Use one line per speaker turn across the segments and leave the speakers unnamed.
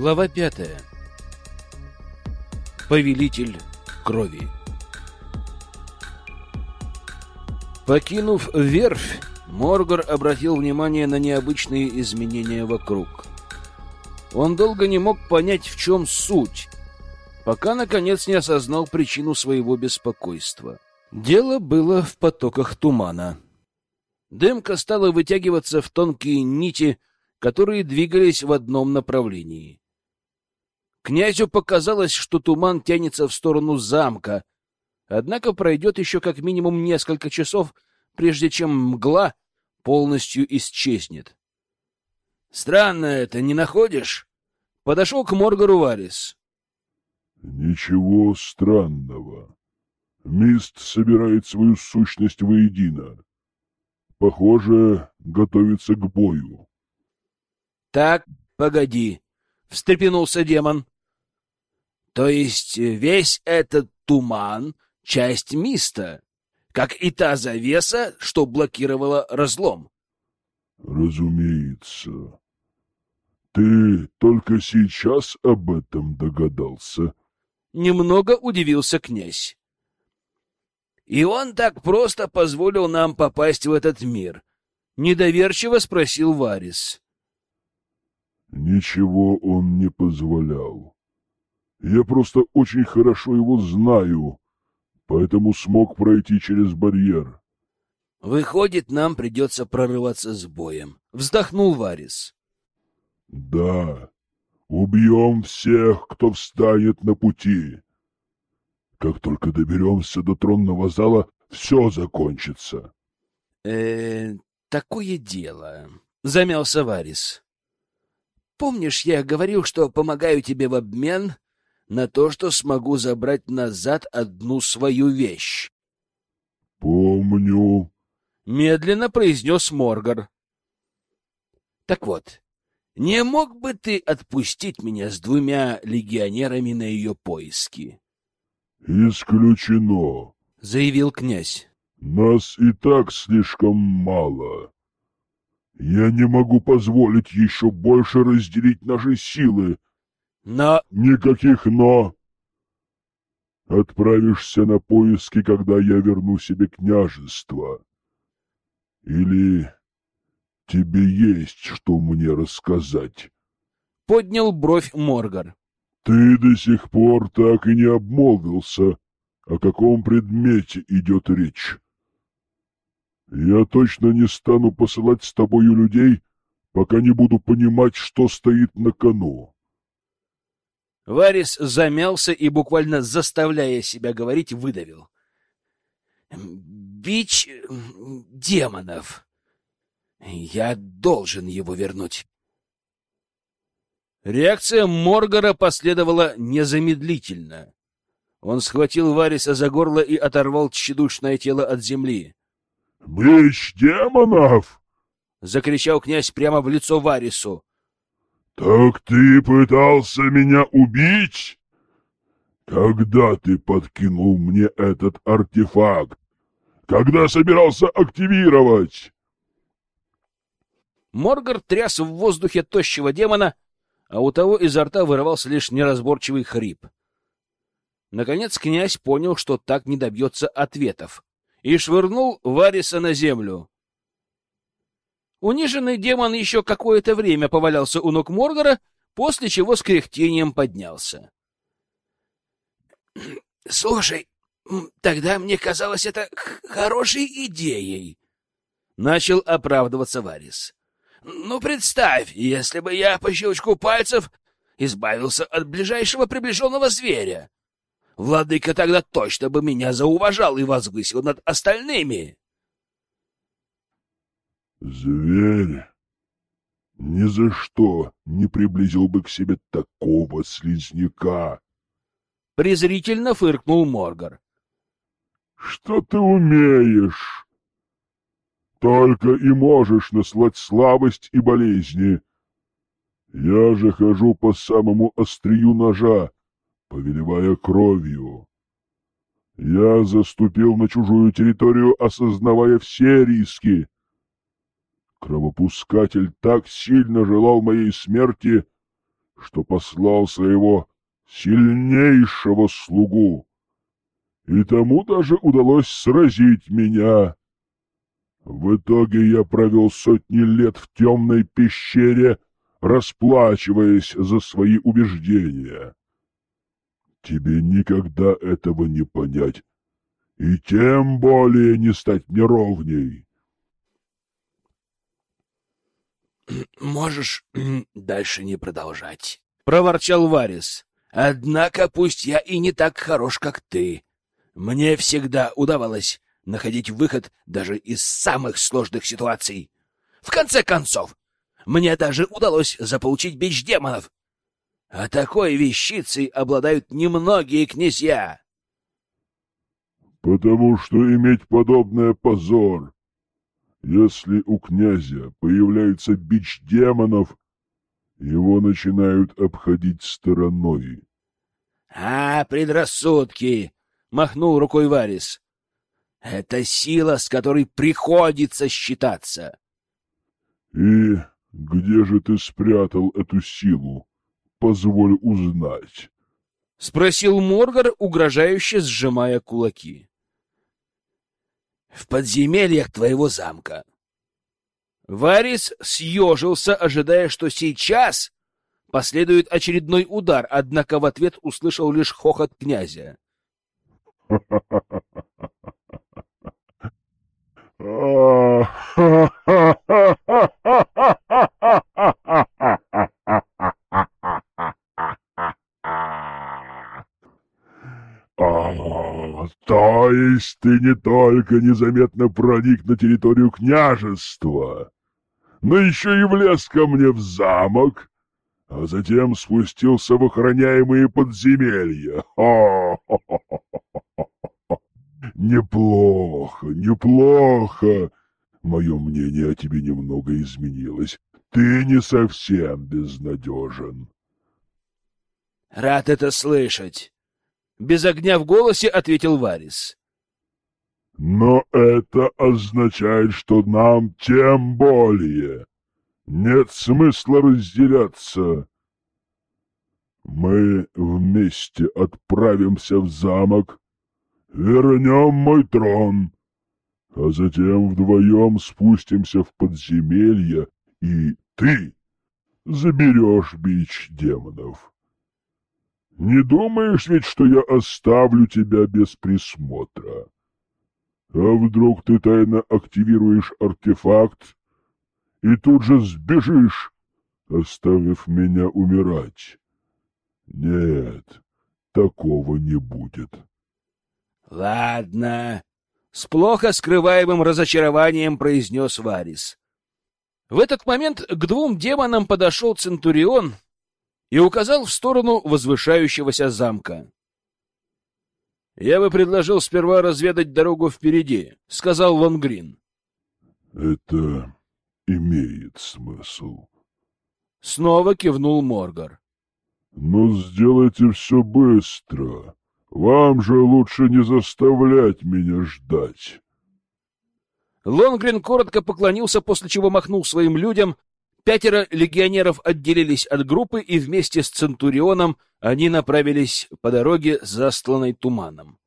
Глава пятая. Повелитель крови. Покинув верфь, Моргор обратил внимание на необычные изменения вокруг. Он долго не мог понять, в чем суть, пока, наконец, не осознал причину своего беспокойства. Дело было в потоках тумана. Дымка стала вытягиваться в тонкие нити, которые двигались в одном направлении. Князю показалось, что туман тянется в сторону замка, однако пройдет еще как минимум несколько часов, прежде чем мгла полностью исчезнет. Странно это, не находишь? Подошел к Моргару Варис.
Ничего странного. Мист собирает свою сущность воедино. Похоже, готовится к бою.
Так, погоди, встрепенулся демон. То есть весь этот туман — часть миста, как и та завеса, что блокировала разлом.
Разумеется. Ты только сейчас об этом догадался?
Немного удивился князь. И он так просто позволил нам попасть в этот мир? Недоверчиво спросил Варис.
Ничего он не позволял. Я просто очень хорошо его знаю, поэтому смог пройти через барьер.
Выходит, нам придется прорываться с боем. Вздохнул Варис.
Да, убьем всех, кто встанет на пути. Как только доберемся до тронного зала, все закончится.
Э, такое дело. Замялся Варис. Помнишь, я говорил, что помогаю тебе в обмен на то, что смогу забрать назад одну свою вещь?
Помню.
Медленно произнес Моргар. Так вот, не мог бы ты отпустить меня с двумя легионерами на ее поиски?
Исключено,
заявил князь.
Нас и так слишком мало. Я не могу позволить еще больше разделить наши силы.
Но...
Никаких «но». Отправишься на поиски, когда я верну себе княжество. Или тебе есть что мне рассказать?
Поднял бровь Моргар.
Ты до сих пор так и не обмолвился, о каком предмете идет речь. Я точно не стану посылать с тобою людей, пока не буду понимать, что стоит на кону.
Варис замялся и, буквально заставляя себя говорить, выдавил. «Бич демонов. Я должен его вернуть». Реакция Моргара последовала незамедлительно. Он схватил Вариса за горло и оторвал тщедушное тело от земли.
«Меч демонов!»
— закричал князь прямо в лицо Варису.
«Так ты пытался меня убить? Когда ты подкинул мне этот артефакт? Когда собирался активировать?»
Моргар тряс в воздухе тощего демона, а у того изо рта вырывался лишь неразборчивый хрип. Наконец князь понял, что так не добьется ответов и швырнул Вариса на землю. Униженный демон еще какое-то время повалялся у ног Моргара, после чего с кряхтением поднялся. — Слушай, тогда мне казалось это хорошей идеей, — начал оправдываться Варис. — Ну, представь, если бы я по щелчку пальцев избавился от ближайшего приближенного зверя. Владыка тогда точно бы меня зауважал и возвысил над остальными.
Зверь ни за что не приблизил бы к себе такого слизняка.
Презрительно фыркнул Моргар.
Что ты умеешь? Только и можешь наслать слабость и болезни. Я же хожу по самому острию ножа, повелевая кровью. Я заступил на чужую территорию, осознавая все риски. Кровопускатель так сильно желал моей смерти, что послал своего сильнейшего слугу, и тому даже удалось сразить меня. В итоге я провел сотни лет в темной пещере, расплачиваясь за свои убеждения. Тебе никогда этого не понять, и тем более не стать мне ровней.
«Можешь дальше не продолжать», — проворчал Варис. «Однако пусть я и не так хорош, как ты. Мне всегда удавалось находить выход даже из самых сложных ситуаций. В конце концов, мне даже удалось заполучить бич демонов. А такой вещицей обладают немногие князья.
Потому что иметь подобное позор. Если у князя появляется бич демонов, его начинают обходить стороной.
— А, предрассудки! — махнул рукой Варис. — Это сила, с которой приходится считаться.
— И где же ты спрятал эту силу? Позволь узнать.
— спросил Моргар, угрожающе сжимая кулаки в подземельях твоего замка. Варис съежился, ожидая, что сейчас последует очередной удар, однако в ответ услышал лишь хохот князя.
То есть ты не только незаметно проник на территорию княжества, но еще и влез ко мне в замок, а затем спустился в охраняемые подземелья. Неплохо, неплохо. Мое мнение о тебе немного изменилось. Ты не совсем безнадежен.
Рад это слышать. Без огня в голосе ответил Варис.
Но это означает, что нам тем более нет смысла разделяться. Мы вместе отправимся в замок, вернем мой трон, а затем вдвоем спустимся в подземелье, и ты заберешь бич демонов. Не думаешь ведь, что я оставлю тебя без присмотра? А вдруг ты тайно активируешь артефакт и тут же сбежишь, оставив меня умирать? Нет, такого не будет.
Ладно, с плохо скрываемым разочарованием произнес Варис. В этот момент к двум демонам подошел Центурион и указал в сторону возвышающегося замка. «Я бы предложил сперва разведать дорогу впереди», — сказал Лонгрин.
«Это имеет смысл».
Снова кивнул Моргар.
«Но сделайте все быстро. Вам же лучше не заставлять меня ждать».
Лонгрин коротко поклонился, после чего махнул своим людям, Пятеро легионеров отделились от группы, и вместе с Центурионом они направились по дороге, застланной туманом.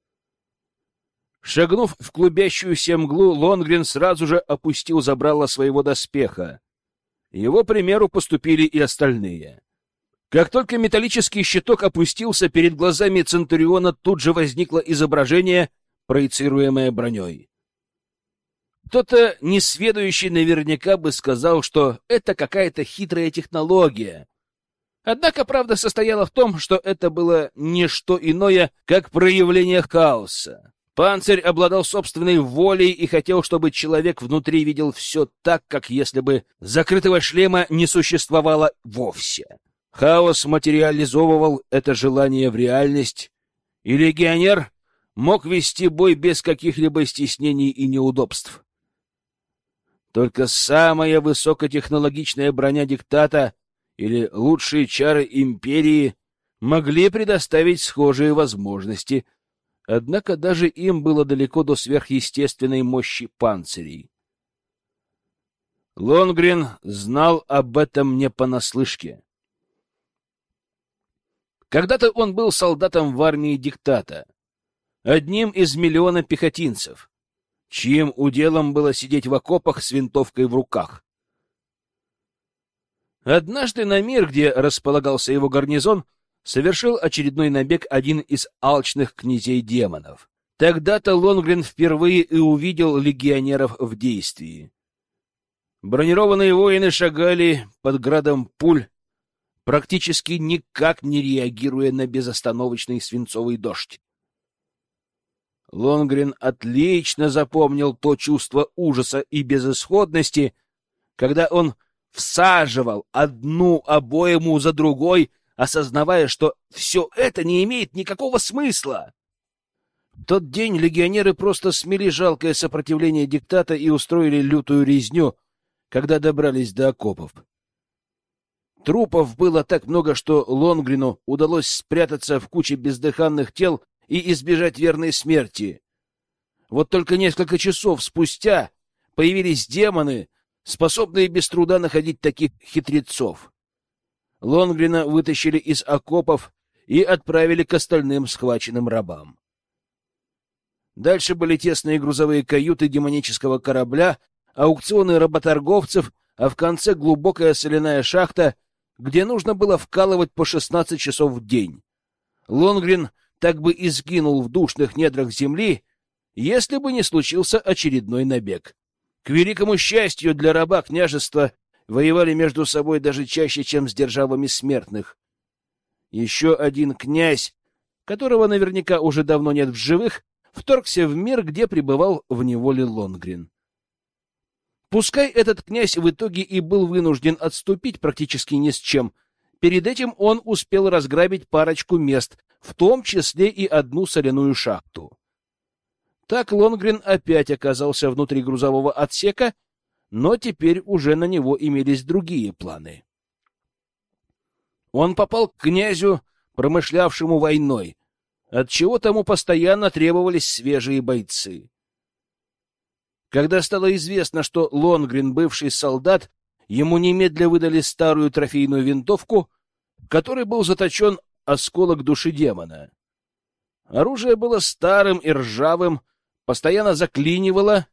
Шагнув в клубящуюся мглу, Лонгрен сразу же опустил забрало своего доспеха. Его примеру поступили и остальные. Как только металлический щиток опустился, перед глазами Центуриона тут же возникло изображение, проецируемое броней. Кто-то несведущий наверняка бы сказал, что это какая-то хитрая технология. Однако правда состояла в том, что это было не что иное, как проявление хаоса. Панцирь обладал собственной волей и хотел, чтобы человек внутри видел все так, как если бы закрытого шлема не существовало вовсе. Хаос материализовывал это желание в реальность, и легионер мог вести бой без каких-либо стеснений и неудобств. Только самая высокотехнологичная броня диктата или лучшие чары империи могли предоставить схожие возможности, однако даже им было далеко до сверхъестественной мощи панцирей. Лонгрен знал об этом не понаслышке. Когда-то он был солдатом в армии диктата, одним из миллиона пехотинцев, чьим уделом было сидеть в окопах с винтовкой в руках. Однажды на мир, где располагался его гарнизон, совершил очередной набег один из алчных князей демонов. Тогда-то Лонгрен впервые и увидел легионеров в действии. Бронированные воины шагали под градом пуль, практически никак не реагируя на безостановочный свинцовый дождь. Лонгрен отлично запомнил то чувство ужаса и безысходности, когда он всаживал одну обойму за другой, осознавая, что все это не имеет никакого смысла. В тот день легионеры просто смели жалкое сопротивление диктата и устроили лютую резню, когда добрались до окопов. Трупов было так много, что Лонгрину удалось спрятаться в куче бездыханных тел и избежать верной смерти. Вот только несколько часов спустя появились демоны, способные без труда находить таких хитрецов. Лонгрина вытащили из окопов и отправили к остальным схваченным рабам. Дальше были тесные грузовые каюты демонического корабля, аукционы работорговцев, а в конце глубокая соляная шахта, где нужно было вкалывать по 16 часов в день. Лонгрин так бы и сгинул в душных недрах земли, если бы не случился очередной набег. К великому счастью для раба княжества воевали между собой даже чаще, чем с державами смертных. Еще один князь, которого наверняка уже давно нет в живых, вторгся в мир, где пребывал в неволе Лонгрин. Пускай этот князь в итоге и был вынужден отступить практически ни с чем, перед этим он успел разграбить парочку мест, в том числе и одну соляную шахту. Так Лонгрин опять оказался внутри грузового отсека, но теперь уже на него имелись другие планы. Он попал к князю, промышлявшему войной, отчего тому постоянно требовались свежие бойцы. Когда стало известно, что Лонгрин — бывший солдат, ему немедля выдали старую трофейную винтовку, в которой был заточен осколок души демона. Оружие было старым и ржавым, постоянно заклинивало,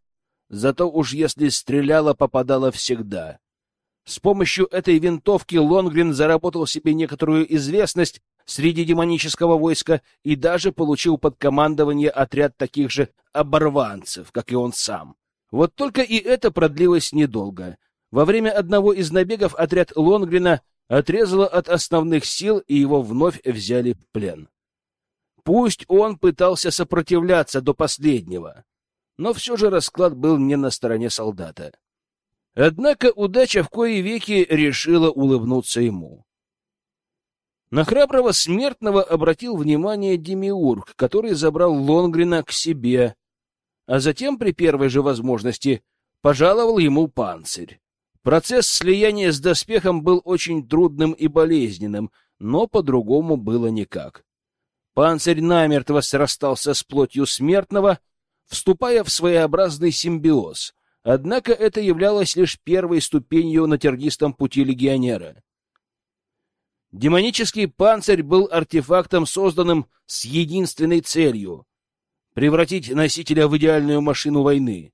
зато уж если стреляло, попадало всегда. С помощью этой винтовки Лонгрин заработал себе некоторую известность среди демонического войска и даже получил под командование отряд таких же оборванцев, как и он сам. Вот только и это продлилось недолго. Во время одного из набегов отряд Лонгрина отрезало от основных сил, и его вновь взяли в плен. Пусть он пытался сопротивляться до последнего, но все же расклад был не на стороне солдата. Однако удача в кои веки решила улыбнуться ему. На храброго смертного обратил внимание Демиург, который забрал Лонгрина к себе, а затем при первой же возможности пожаловал ему панцирь. Процесс слияния с доспехом был очень трудным и болезненным, но по-другому было никак. Панцирь намертво срастался с плотью смертного, вступая в своеобразный симбиоз. Однако это являлось лишь первой ступенью на тернистом пути легионера. Демонический панцирь был артефактом, созданным с единственной целью превратить носителя в идеальную машину войны.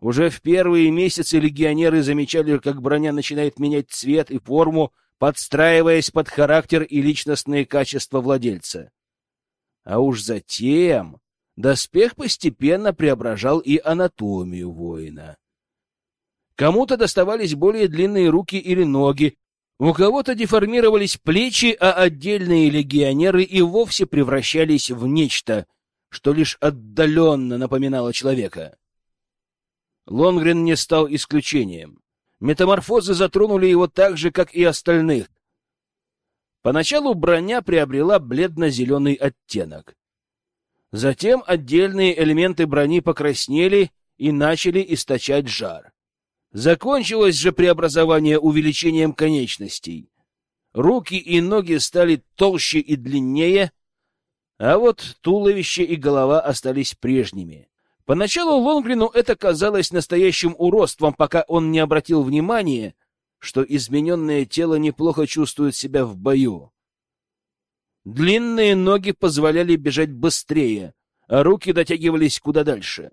Уже в первые месяцы легионеры замечали, как броня начинает менять цвет и форму, подстраиваясь под характер и личностные качества владельца. А уж затем доспех постепенно преображал и анатомию воина. Кому-то доставались более длинные руки или ноги, у кого-то деформировались плечи, а отдельные легионеры и вовсе превращались в нечто — что лишь отдаленно напоминало человека. Лонгрен не стал исключением. Метаморфозы затронули его так же, как и остальных. Поначалу броня приобрела бледно-зеленый оттенок. Затем отдельные элементы брони покраснели и начали источать жар. Закончилось же преобразование увеличением конечностей. Руки и ноги стали толще и длиннее, а вот туловище и голова остались прежними. Поначалу Лонгрину это казалось настоящим уродством, пока он не обратил внимания, что измененное тело неплохо чувствует себя в бою. Длинные ноги позволяли бежать быстрее, а руки дотягивались куда дальше.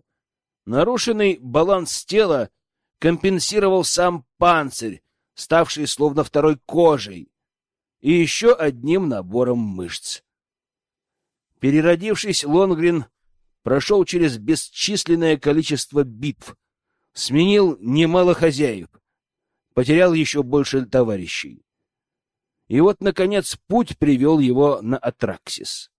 Нарушенный баланс тела компенсировал сам панцирь, ставший словно второй кожей, и еще одним набором мышц. Переродившись, Лонгрин прошел через бесчисленное количество битв, сменил немало хозяев, потерял еще больше товарищей. И вот, наконец, путь привел его на Атраксис.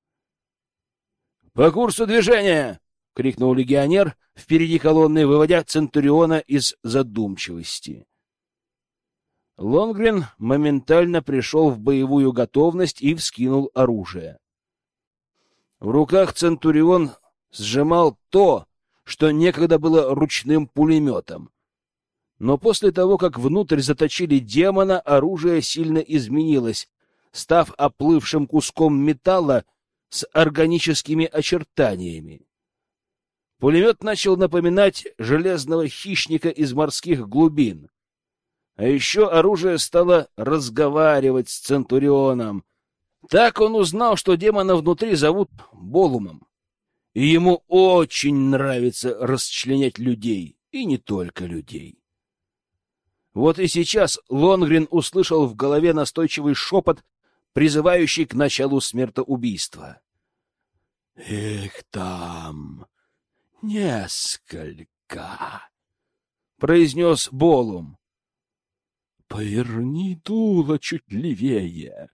«По курсу движения!» — крикнул легионер впереди колонны, выводя Центуриона из задумчивости. Лонгрен моментально пришел в боевую готовность и вскинул оружие. В руках Центурион сжимал то, что некогда было ручным пулеметом. Но после того, как внутрь заточили демона, оружие сильно изменилось, став оплывшим куском металла с органическими очертаниями. Пулемет начал напоминать железного хищника из морских глубин. А еще оружие стало разговаривать с Центурионом. Так он узнал, что демона внутри зовут Болумом. И ему очень нравится расчленять людей, и не только людей. Вот и сейчас Лонгрин услышал в голове настойчивый шепот, призывающий к началу смертоубийства. «Их там несколько», — произнес Болум. «Поверни дуло чуть левее,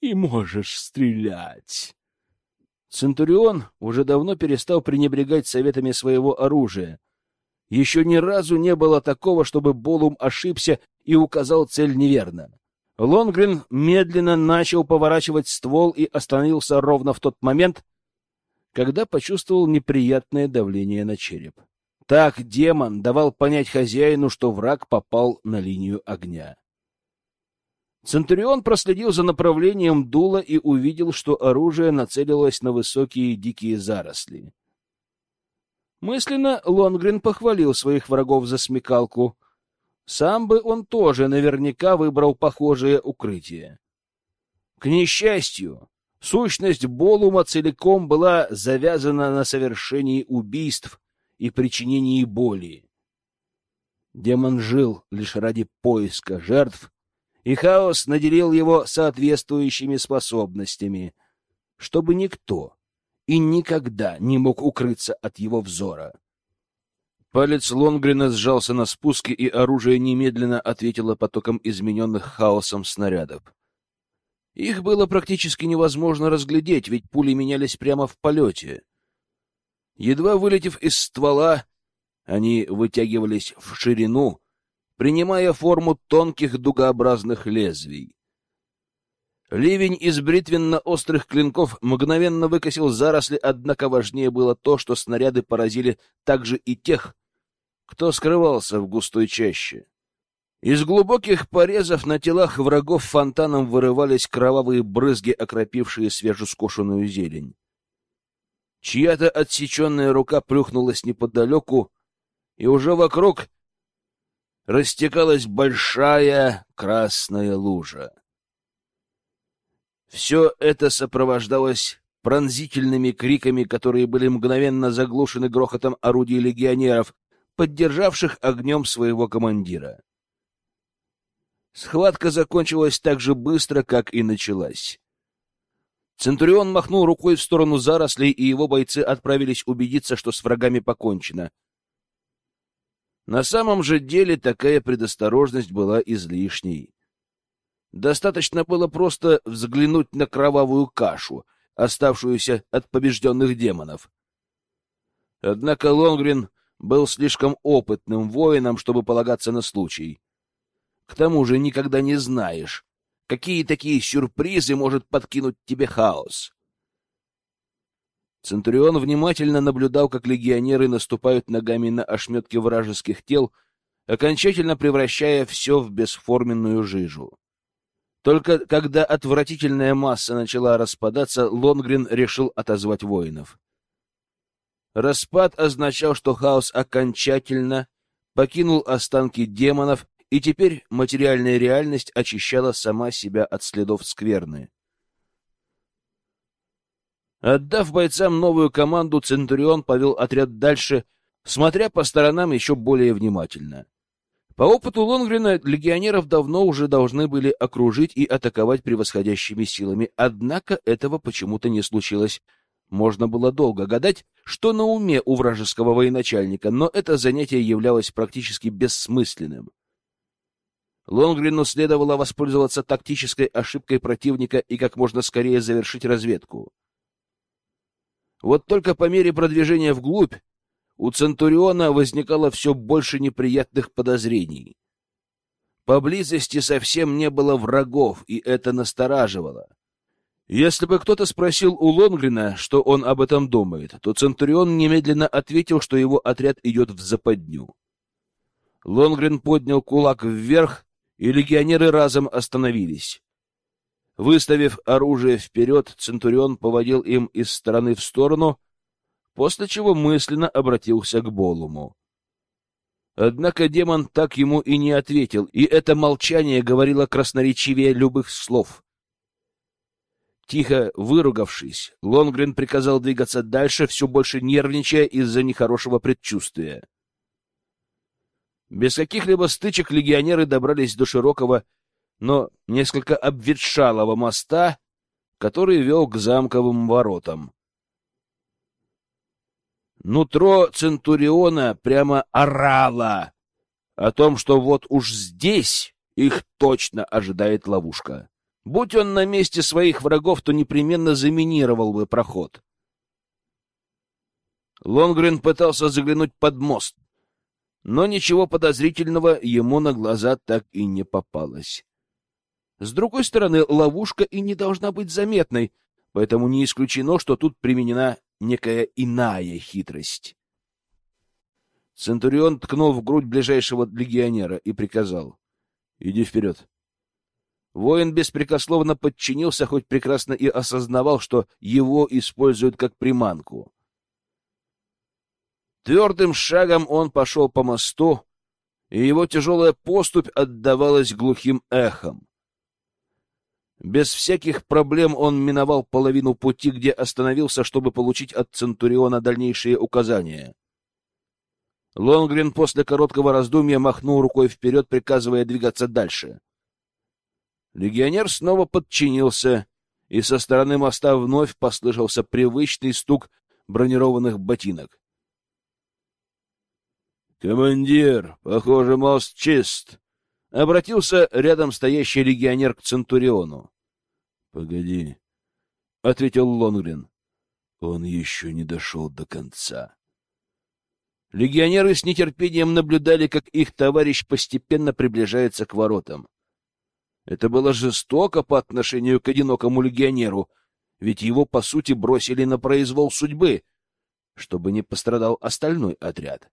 и можешь стрелять». Центурион уже давно перестал пренебрегать советами своего оружия. Еще ни разу не было такого, чтобы Болум ошибся и указал цель неверно. Лонгрен медленно начал поворачивать ствол и остановился ровно в тот момент, когда почувствовал неприятное давление на череп. Так демон давал понять хозяину, что враг попал на линию огня. Центурион проследил за направлением дула и увидел, что оружие нацелилось на высокие дикие заросли. Мысленно Лонгрен похвалил своих врагов за смекалку. Сам бы он тоже наверняка выбрал похожее укрытие. К несчастью, сущность Болума целиком была завязана на совершении убийств и причинении боли. Демон жил лишь ради поиска жертв и хаос наделил его соответствующими способностями, чтобы никто и никогда не мог укрыться от его взора. Палец Лонгрена сжался на спуске, и оружие немедленно ответило потоком измененных хаосом снарядов. Их было практически невозможно разглядеть, ведь пули менялись прямо в полете. Едва вылетев из ствола, они вытягивались в ширину, принимая форму тонких дугообразных лезвий. Ливень из бритвенно-острых клинков мгновенно выкосил заросли, однако важнее было то, что снаряды поразили также и тех, кто скрывался в густой чаще. Из глубоких порезов на телах врагов фонтаном вырывались кровавые брызги, окропившие свежескошенную зелень. Чья-то отсеченная рука плюхнулась неподалеку, и уже вокруг растекалась большая красная лужа. Все это сопровождалось пронзительными криками, которые были мгновенно заглушены грохотом орудий легионеров, поддержавших огнем своего командира. Схватка закончилась так же быстро, как и началась. Центурион махнул рукой в сторону зарослей, и его бойцы отправились убедиться, что с врагами покончено — на самом же деле такая предосторожность была излишней. Достаточно было просто взглянуть на кровавую кашу, оставшуюся от побежденных демонов. Однако Лонгрин был слишком опытным воином, чтобы полагаться на случай. К тому же никогда не знаешь, какие такие сюрпризы может подкинуть тебе хаос. Центурион внимательно наблюдал, как легионеры наступают ногами на ошметки вражеских тел, окончательно превращая все в бесформенную жижу. Только когда отвратительная масса начала распадаться, Лонгрин решил отозвать воинов. Распад означал, что хаос окончательно покинул останки демонов, и теперь материальная реальность очищала сама себя от следов скверны. Отдав бойцам новую команду, Центурион повел отряд дальше, смотря по сторонам еще более внимательно. По опыту Лонгрена легионеров давно уже должны были окружить и атаковать превосходящими силами, однако этого почему-то не случилось. Можно было долго гадать, что на уме у вражеского военачальника, но это занятие являлось практически бессмысленным. Лонгрену следовало воспользоваться тактической ошибкой противника и как можно скорее завершить разведку. Вот только по мере продвижения вглубь у Центуриона возникало все больше неприятных подозрений. Поблизости совсем не было врагов, и это настораживало. Если бы кто-то спросил у Лонгрина, что он об этом думает, то Центурион немедленно ответил, что его отряд идет в западню. Лонгрин поднял кулак вверх, и легионеры разом остановились. Выставив оружие вперед, Центурион поводил им из стороны в сторону, после чего мысленно обратился к Болуму. Однако демон так ему и не ответил, и это молчание говорило красноречивее любых слов. Тихо выругавшись, Лонгрен приказал двигаться дальше, все больше нервничая из-за нехорошего предчувствия. Без каких-либо стычек легионеры добрались до широкого, но несколько обветшалого моста, который вел к замковым воротам. Нутро Центуриона прямо орало о том, что вот уж здесь их точно ожидает ловушка. Будь он на месте своих врагов, то непременно заминировал бы проход. Лонгрен пытался заглянуть под мост, но ничего подозрительного ему на глаза так и не попалось. С другой стороны, ловушка и не должна быть заметной, поэтому не исключено, что тут применена некая иная хитрость. Центурион ткнул в грудь ближайшего легионера и приказал. — Иди вперед. Воин беспрекословно подчинился, хоть прекрасно и осознавал, что его используют как приманку. Твердым шагом он пошел по мосту, и его тяжелая поступь отдавалась глухим эхом. Без всяких проблем он миновал половину пути, где остановился, чтобы получить от Центуриона дальнейшие указания. Лонгрен после короткого раздумья махнул рукой вперед, приказывая двигаться дальше. Легионер снова подчинился, и со стороны моста вновь послышался привычный стук бронированных ботинок. «Командир, похоже, мост чист», — обратился рядом стоящий легионер к Центуриону. — Погоди, — ответил Лонгрен. Он еще не дошел до конца. Легионеры с нетерпением наблюдали, как их товарищ постепенно приближается к воротам. Это было жестоко по отношению к одинокому легионеру, ведь его, по сути, бросили на произвол судьбы, чтобы не пострадал остальной отряд.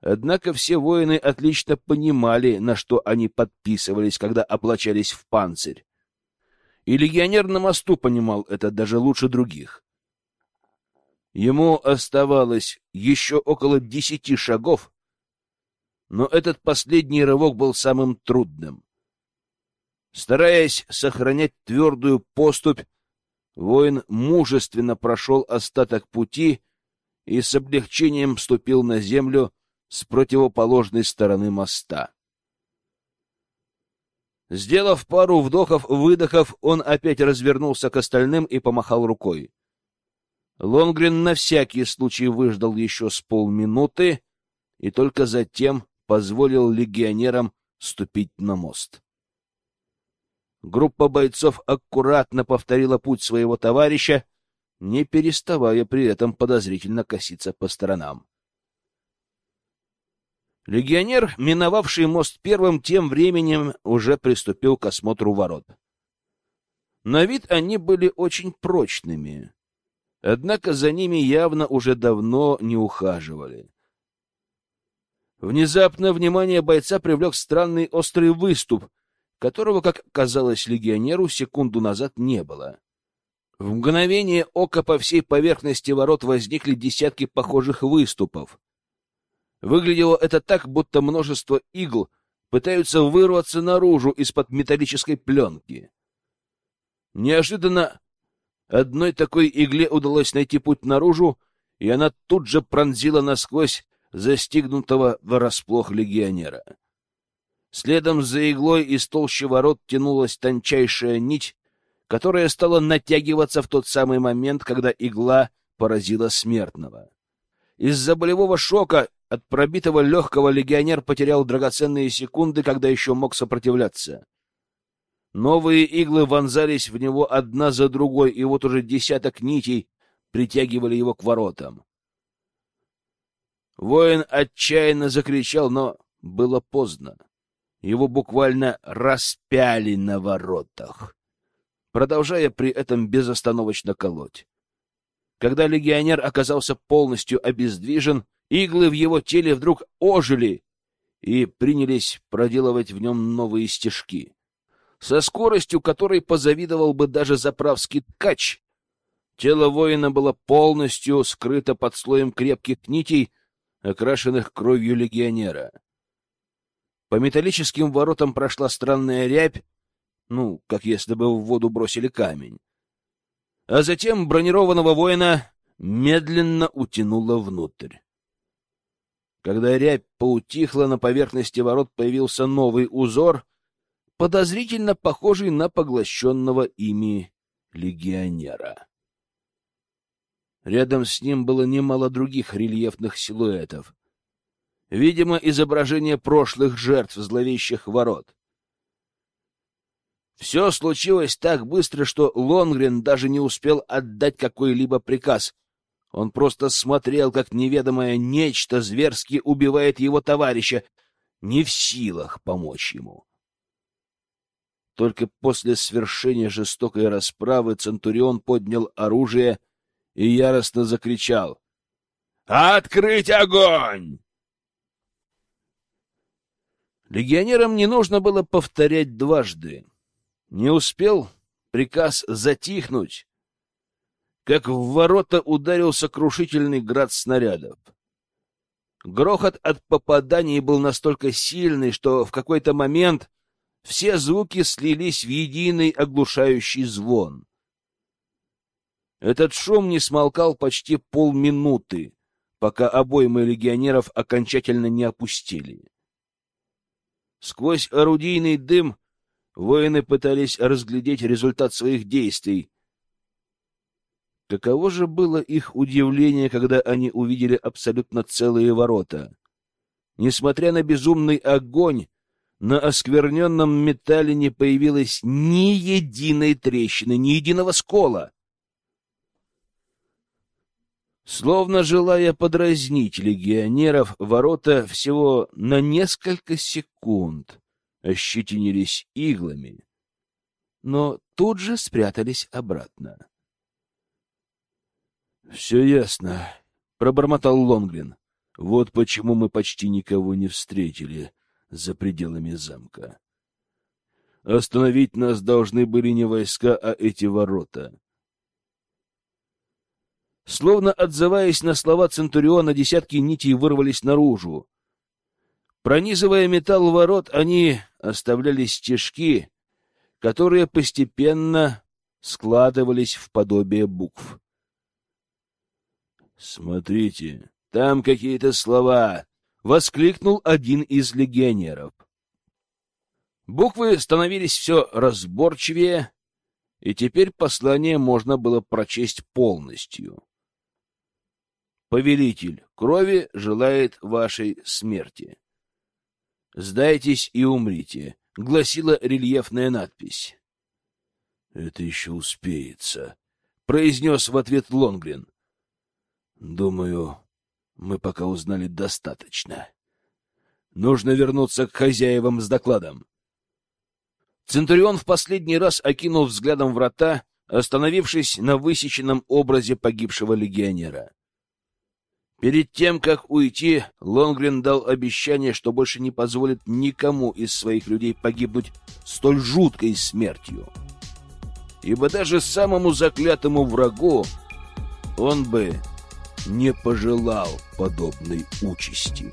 Однако все воины отлично понимали, на что они подписывались, когда облачались в панцирь. И легионер на мосту понимал это даже лучше других. Ему оставалось еще около десяти шагов, но этот последний рывок был самым трудным. Стараясь сохранять твердую поступь, воин мужественно прошел остаток пути и с облегчением вступил на землю, с противоположной стороны моста. Сделав пару вдохов-выдохов, он опять развернулся к остальным и помахал рукой. Лонгрен на всякий случай выждал еще с полминуты и только затем позволил легионерам ступить на мост. Группа бойцов аккуратно повторила путь своего товарища, не переставая при этом подозрительно коситься по сторонам. Легионер, миновавший мост первым, тем временем уже приступил к осмотру ворот. На вид они были очень прочными, однако за ними явно уже давно не ухаживали. Внезапно внимание бойца привлек странный острый выступ, которого, как казалось легионеру, секунду назад не было. В мгновение ока по всей поверхности ворот возникли десятки похожих выступов. Выглядело это так, будто множество игл пытаются вырваться наружу из-под металлической пленки. Неожиданно Одной такой игле удалось найти путь наружу, и она тут же пронзила насквозь застигнутого врасплох легионера. Следом за иглой из толщи ворот тянулась тончайшая нить, которая стала натягиваться в тот самый момент, когда игла поразила смертного. Из-за болевого шока от пробитого легкого легионер потерял драгоценные секунды, когда еще мог сопротивляться. Новые иглы вонзались в него одна за другой, и вот уже десяток нитей притягивали его к воротам. Воин отчаянно закричал, но было поздно. Его буквально распяли на воротах, продолжая при этом безостановочно колоть. Когда легионер оказался полностью обездвижен, иглы в его теле вдруг ожили и принялись проделывать в нем новые стежки. Со скоростью, которой позавидовал бы даже заправский ткач, тело воина было полностью скрыто под слоем крепких нитей, окрашенных кровью легионера. По металлическим воротам прошла странная рябь, ну, как если бы в воду бросили камень. А затем бронированного воина медленно утянуло внутрь. Когда рябь поутихла, на поверхности ворот появился новый узор, подозрительно похожий на поглощенного ими легионера. Рядом с ним было немало других рельефных силуэтов. Видимо, изображение прошлых жертв зловещих ворот. Все случилось так быстро, что Лонгрен даже не успел отдать какой-либо приказ. Он просто смотрел, как неведомое нечто зверски убивает его товарища, не в силах помочь ему. Только после свершения жестокой расправы Центурион поднял оружие и яростно закричал. «Открыть огонь!» Легионерам не нужно было повторять дважды. Не успел приказ затихнуть, как в ворота ударился крушительный град снарядов. Грохот от попаданий был настолько сильный, что в какой-то момент все звуки слились в единый оглушающий звон. Этот шум не смолкал почти полминуты, пока обоймы легионеров окончательно не опустили. Сквозь орудийный дым воины пытались разглядеть результат своих действий. Каково же было их удивление, когда они увидели абсолютно целые ворота. Несмотря на безумный огонь, на оскверненном металле не появилось ни единой трещины, ни единого скола. Словно желая подразнить легионеров, ворота всего на несколько секунд ощетинились иглами, но тут же спрятались обратно. — Все ясно, — пробормотал Лонгрин. — Вот почему мы почти никого не встретили за пределами замка. Остановить нас должны были не войска, а эти ворота. Словно отзываясь на слова Центуриона, десятки нитей вырвались наружу. Пронизывая металл ворот, они оставляли стежки, которые постепенно складывались в подобие букв. «Смотрите, там какие-то слова!» — воскликнул один из легионеров. Буквы становились все разборчивее, и теперь послание можно было прочесть полностью. Повелитель крови желает вашей смерти. «Сдайтесь и умрите», — гласила рельефная надпись. «Это еще успеется», — произнес в ответ Лонгрен. «Думаю, мы пока узнали достаточно. Нужно вернуться к хозяевам с докладом». Центурион в последний раз окинул взглядом врата, остановившись на высеченном образе погибшего легионера. Перед тем, как уйти, Лонгрен дал обещание, что больше не позволит никому из своих людей погибнуть столь жуткой смертью. Ибо даже самому заклятому врагу он бы не пожелал подобной участи.